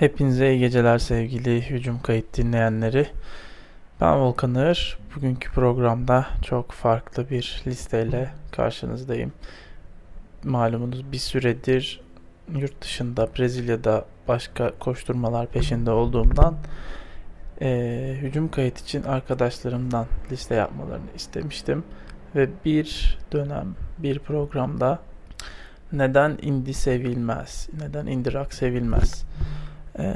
Hepinize iyi geceler sevgili hücum kayıt dinleyenleri. Ben Volkan Ağır. Bugünkü programda çok farklı bir listeyle karşınızdayım. Malumunuz bir süredir yurt dışında, Brezilya'da başka koşturmalar peşinde olduğumdan e, hücum kayıt için arkadaşlarımdan liste yapmalarını istemiştim. Ve bir dönem, bir programda neden indie sevilmez, neden indie rock sevilmez e,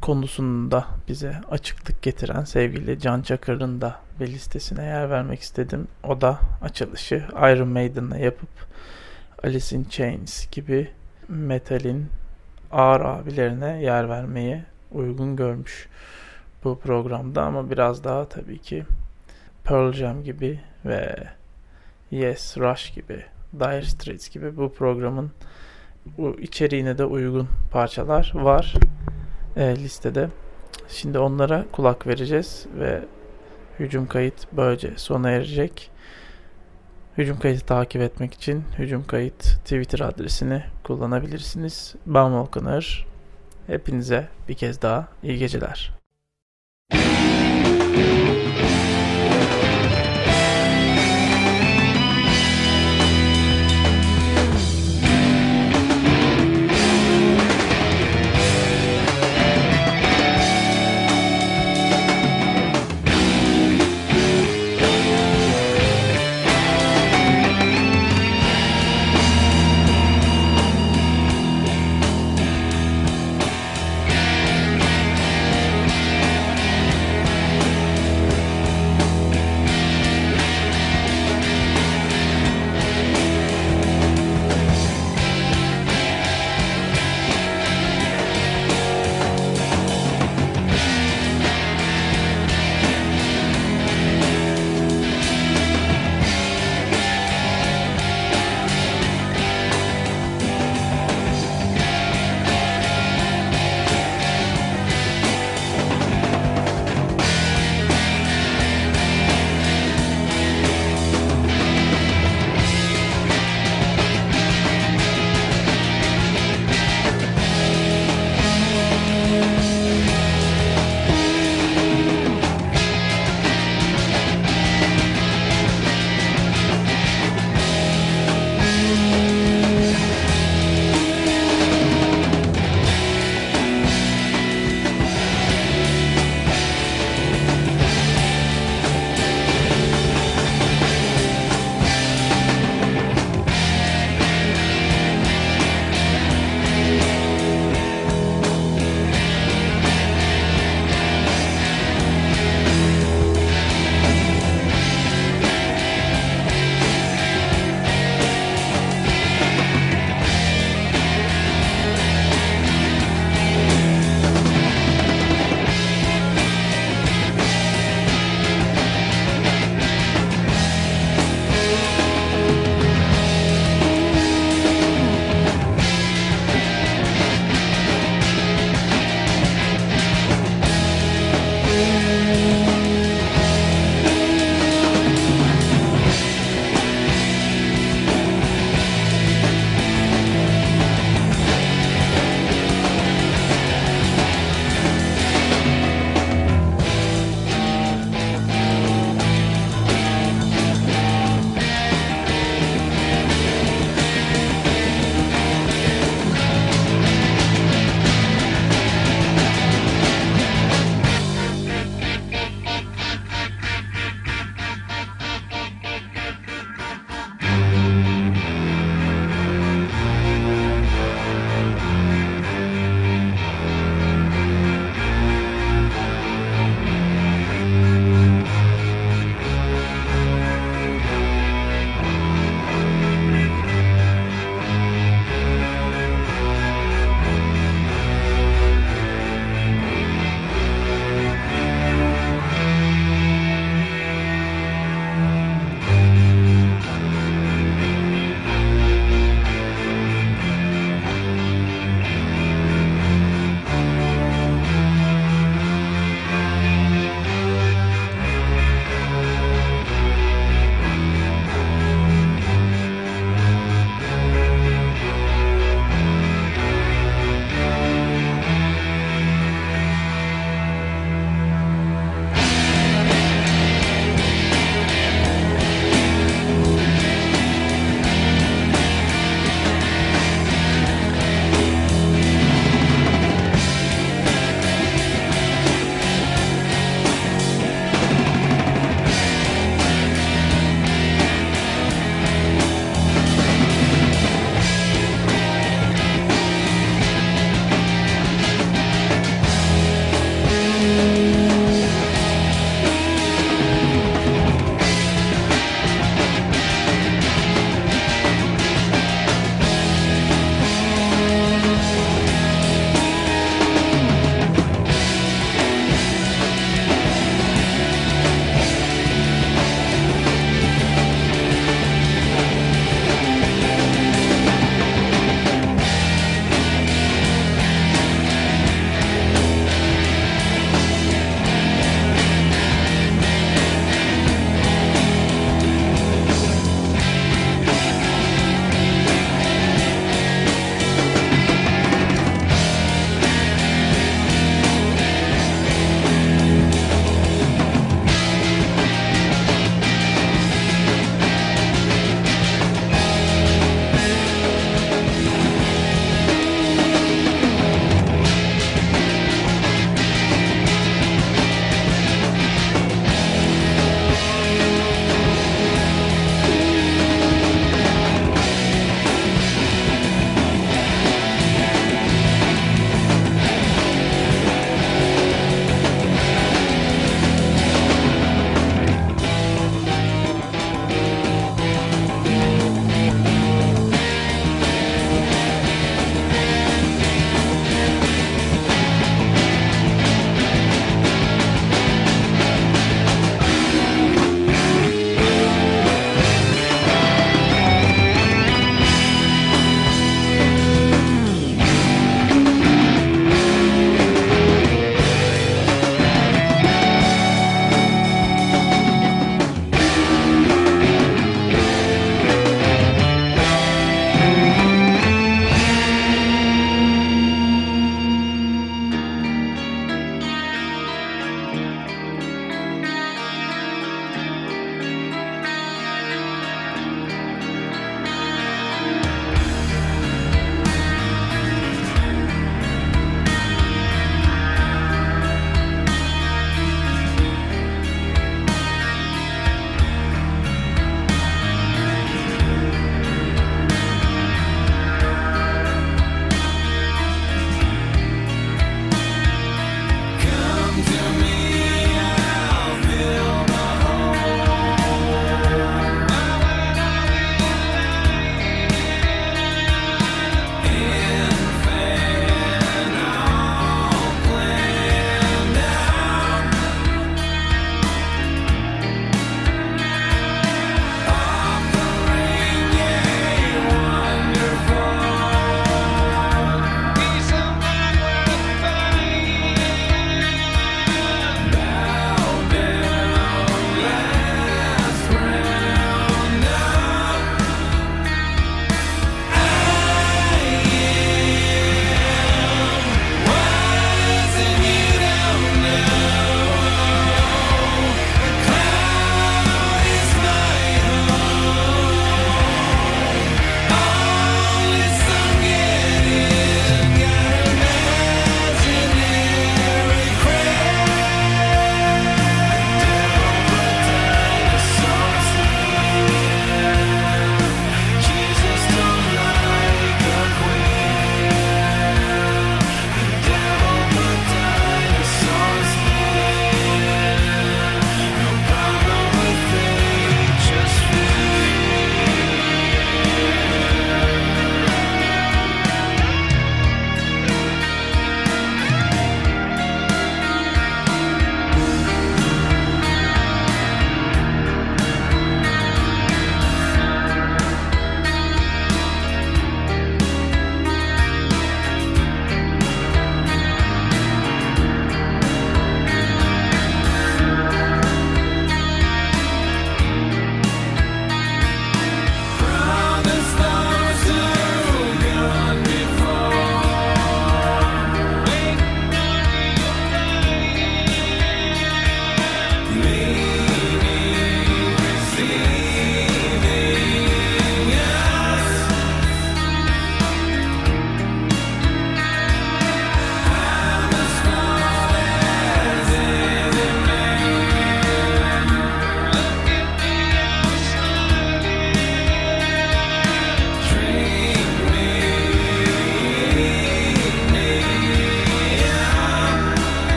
konusunda bize açıklık getiren sevgili Can Çakır'ın da bir listesine yer vermek istedim. O da açılışı Iron Maiden'la yapıp Alice in Chains gibi metalin ağır abilerine yer vermeyi uygun görmüş bu programda ama biraz daha tabii ki Pearl Jam gibi ve Yes Rush gibi Dire Straits gibi bu programın içeriğine de uygun parçalar var e, listede. Şimdi onlara kulak vereceğiz ve hücum kayıt böylece sona erecek. Hücum kayıtı takip etmek için hücum kayıt Twitter adresini kullanabilirsiniz. Ben Volkan Ağır. Hepinize bir kez daha iyi geceler.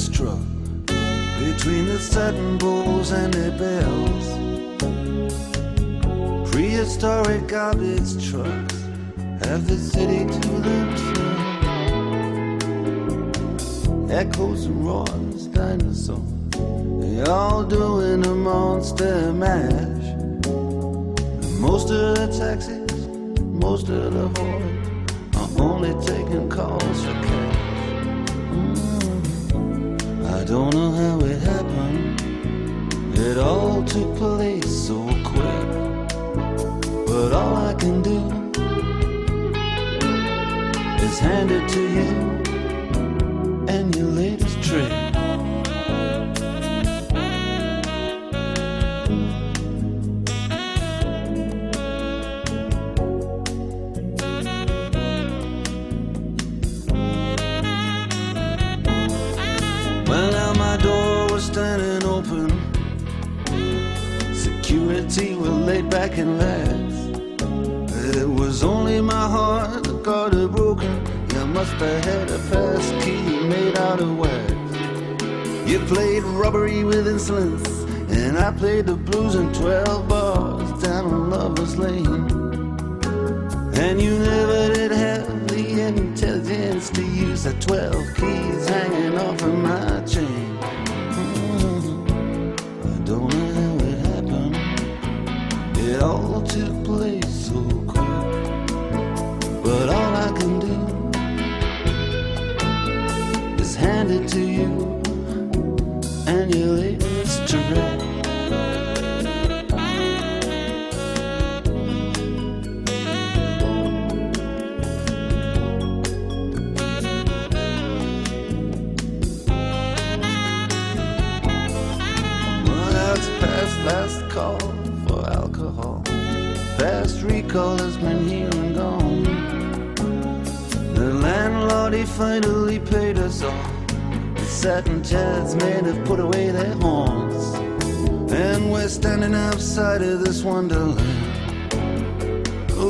struck between the satin bowls and their bells. Prehistoric garbage place so quick. But all I can do is hand it to you excellence.